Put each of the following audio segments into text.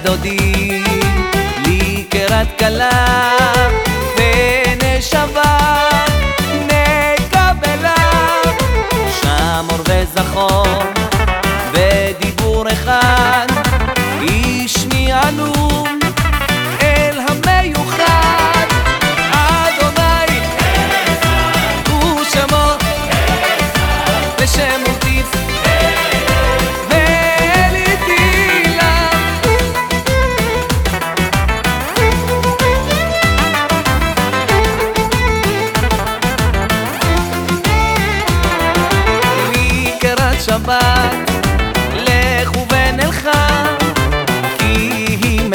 הדודים לי קרת כלה.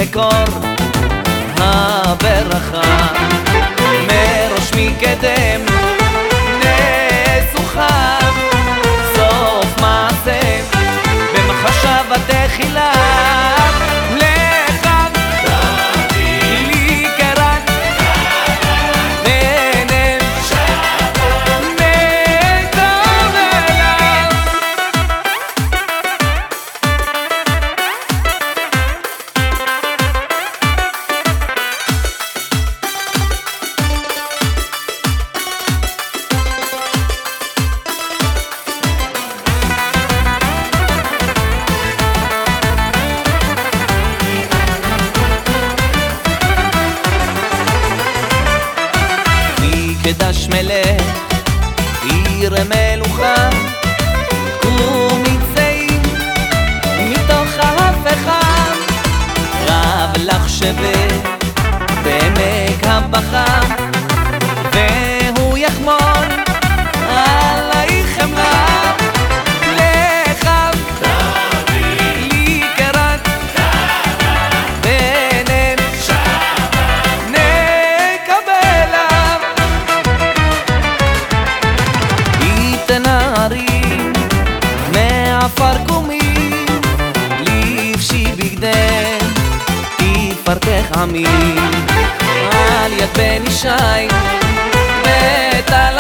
מקור הברכה. מראש מקדם נסוכה סוף מעשה במחשבת תחילה. מלך, עיר מלוכה, קומי צאים מתוך ההפכה, רב לך שבת בעמק הבכה. תחמי על יד בן ישי ואת על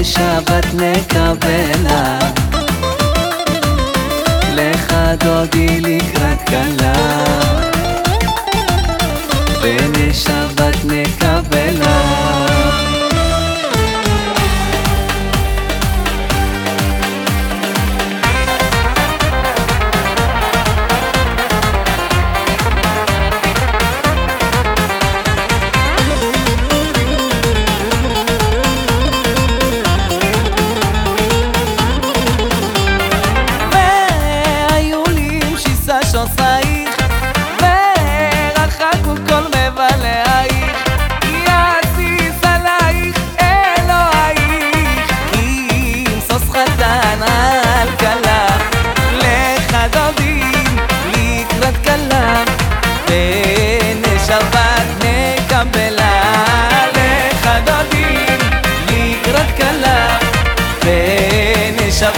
בשבת נקבלה לך דודי לקראת כלה. בני שבת נקבלה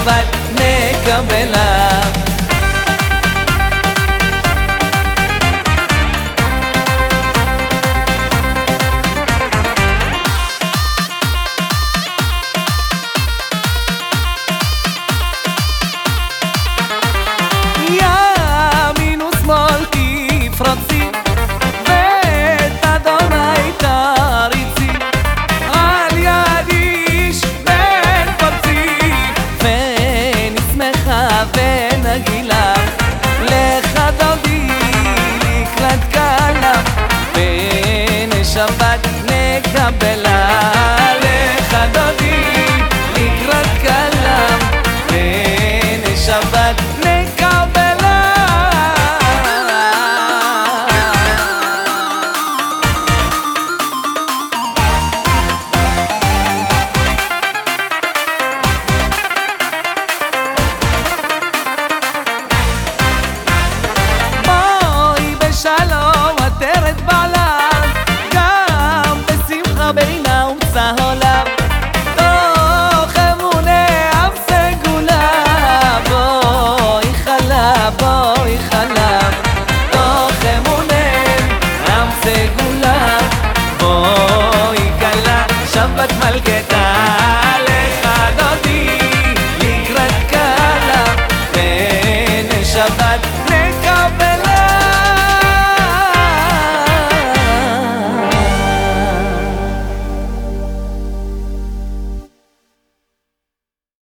but a kamela καμπελά